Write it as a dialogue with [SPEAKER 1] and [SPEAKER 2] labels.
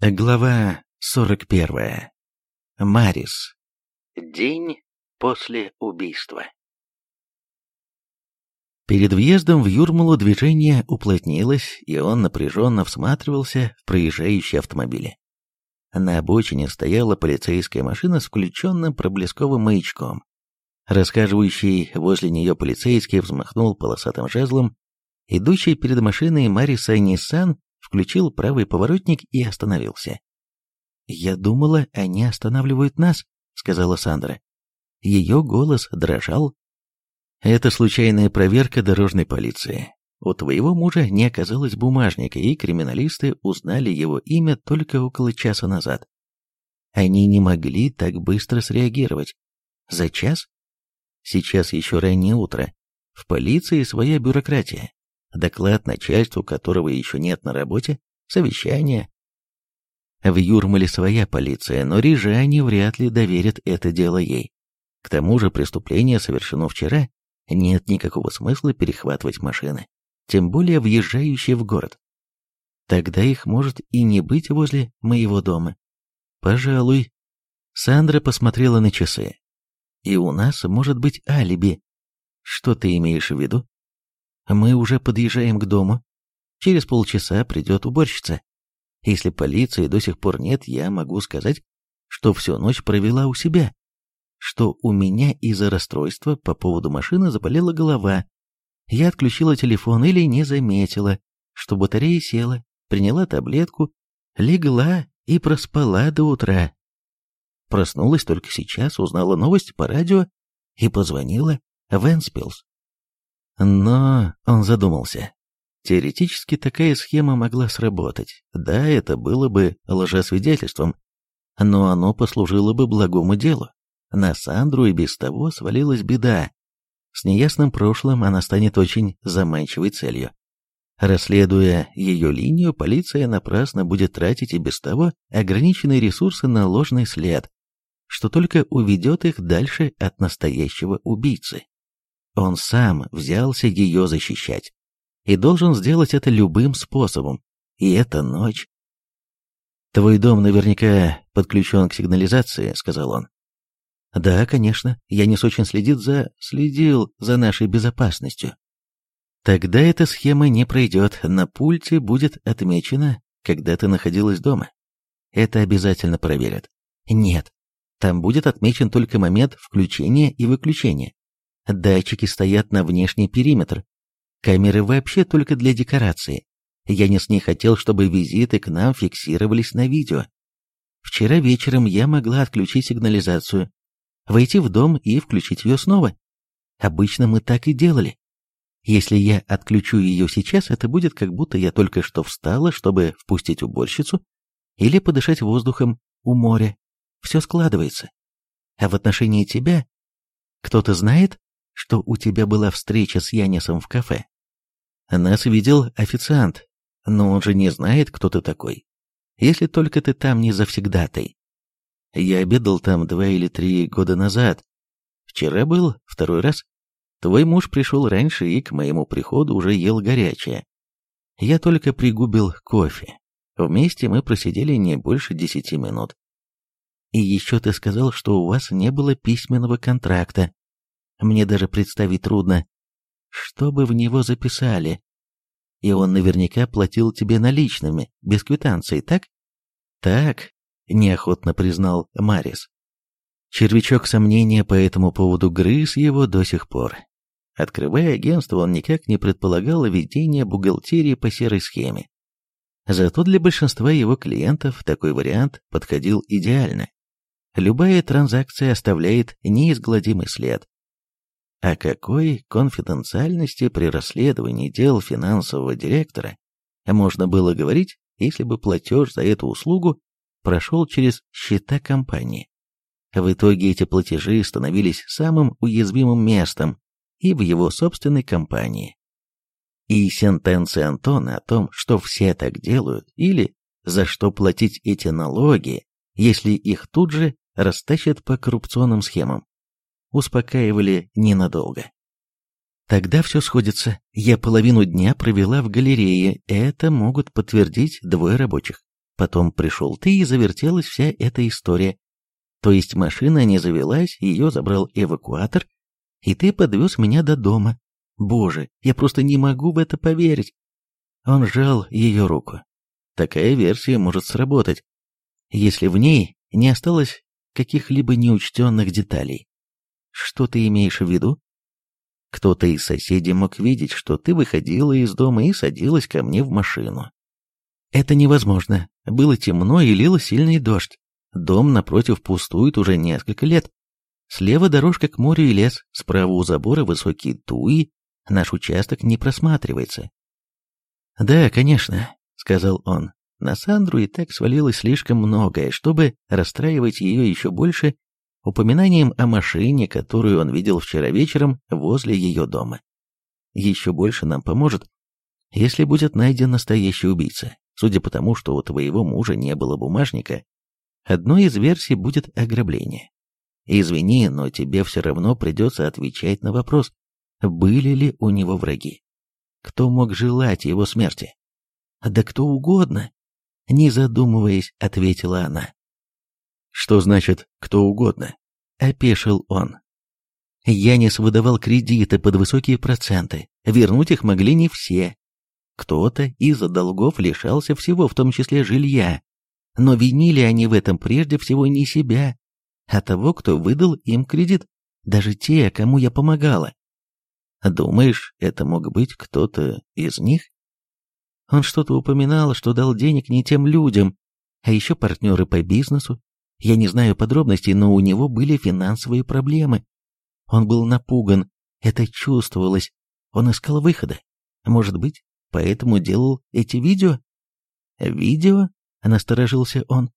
[SPEAKER 1] Глава 41. Марис. День после убийства. Перед въездом в Юрмалу движение уплотнилось, и он напряженно всматривался в проезжающие автомобили. На обочине стояла полицейская машина с включенным проблесковым маячком. Рассказывающий возле нее полицейский взмахнул полосатым жезлом. Идущий перед машиной Мариса Ниссан включил правый поворотник и остановился. «Я думала, они останавливают нас», — сказала Сандра. Ее голос дрожал. «Это случайная проверка дорожной полиции. У твоего мужа не оказалось бумажника, и криминалисты узнали его имя только около часа назад. Они не могли так быстро среагировать. За час? Сейчас еще раннее утро. В полиции своя бюрократия доклад начальству, которого еще нет на работе, совещание. В Юрмале своя полиция, но рижане вряд ли доверят это дело ей. К тому же преступление совершено вчера, нет никакого смысла перехватывать машины, тем более въезжающие в город. Тогда их может и не быть возле моего дома. Пожалуй. Сандра посмотрела на часы. И у нас может быть алиби. Что ты имеешь в виду? А мы уже подъезжаем к дому. Через полчаса придет уборщица. Если полиции до сих пор нет, я могу сказать, что всю ночь провела у себя. Что у меня из-за расстройства по поводу машины заболела голова. Я отключила телефон или не заметила, что батарея села, приняла таблетку, легла и проспала до утра. Проснулась только сейчас, узнала новость по радио и позвонила в Энспилс. Но он задумался. Теоретически такая схема могла сработать. Да, это было бы лжесвидетельством, но оно послужило бы благому делу. На Сандру и без того свалилась беда. С неясным прошлым она станет очень заманчивой целью. Расследуя ее линию, полиция напрасно будет тратить и без того ограниченные ресурсы на ложный след, что только уведет их дальше от настоящего убийцы. Он сам взялся ее защищать. И должен сделать это любым способом. И это ночь. «Твой дом наверняка подключен к сигнализации», — сказал он. «Да, конечно. я Янис очень следит за... следил за нашей безопасностью». «Тогда эта схема не пройдет. На пульте будет отмечено, когда ты находилась дома. Это обязательно проверят». «Нет. Там будет отмечен только момент включения и выключения. Датчики стоят на внешний периметр. Камеры вообще только для декорации. Я не с ней хотел, чтобы визиты к нам фиксировались на видео. Вчера вечером я могла отключить сигнализацию, войти в дом и включить ее снова. Обычно мы так и делали. Если я отключу ее сейчас, это будет как будто я только что встала, чтобы впустить уборщицу или подышать воздухом у моря. Все складывается. А в отношении тебя... Кто-то знает? что у тебя была встреча с Янисом в кафе. Нас видел официант, но он же не знает, кто ты такой. Если только ты там не завсегдатай. Я обедал там два или три года назад. Вчера был, второй раз. Твой муж пришел раньше и к моему приходу уже ел горячее. Я только пригубил кофе. Вместе мы просидели не больше десяти минут. И еще ты сказал, что у вас не было письменного контракта мне даже представить трудно, что бы в него записали. И он наверняка платил тебе наличными, без квитанции, так? Так, неохотно признал Марис. Червячок сомнения по этому поводу грыз его до сих пор. Открывая агентство, он никак не предполагал ведение бухгалтерии по серой схеме. Зато для большинства его клиентов такой вариант подходил идеально. Любая транзакция оставляет неизгладимый след, о какой конфиденциальности при расследовании дел финансового директора можно было говорить, если бы платеж за эту услугу прошел через счета компании? В итоге эти платежи становились самым уязвимым местом и в его собственной компании. И сентенция Антона о том, что все так делают, или за что платить эти налоги, если их тут же растащат по коррупционным схемам, успокаивали ненадолго. Тогда все сходится. Я половину дня провела в галерее, это могут подтвердить двое рабочих. Потом пришел ты, и завертелась вся эта история. То есть машина не завелась, ее забрал эвакуатор, и ты подвез меня до дома. Боже, я просто не могу в это поверить. Он сжал ее руку. Такая версия может сработать, если в ней не осталось каких-либо неучтенных деталей. Что ты имеешь в виду? Кто-то из соседей мог видеть, что ты выходила из дома и садилась ко мне в машину. Это невозможно. Было темно и лил сильный дождь. Дом напротив пустует уже несколько лет. Слева дорожка к морю и лес, справа у забора высокие туи, наш участок не просматривается. «Да, конечно», — сказал он. На Сандру и так свалилось слишком многое, чтобы расстраивать ее еще больше упоминанием о машине, которую он видел вчера вечером возле ее дома. Еще больше нам поможет, если будет найден настоящий убийца. Судя по тому, что у твоего мужа не было бумажника, одной из версий будет ограбление. Извини, но тебе все равно придется отвечать на вопрос, были ли у него враги. Кто мог желать его смерти? Да кто угодно, не задумываясь, ответила она что значит «кто угодно», — опешил он. Янис выдавал кредиты под высокие проценты, вернуть их могли не все. Кто-то из-за долгов лишался всего, в том числе жилья, но винили они в этом прежде всего не себя, а того, кто выдал им кредит, даже те, кому я помогала. Думаешь, это мог быть кто-то из них? Он что-то упоминал, что дал денег не тем людям, а еще партнеры по бизнесу, я не знаю подробностей, но у него были финансовые проблемы. Он был напуган, это чувствовалось. Он искал выхода. Может быть, поэтому делал эти видео? Видео? Насторожился он.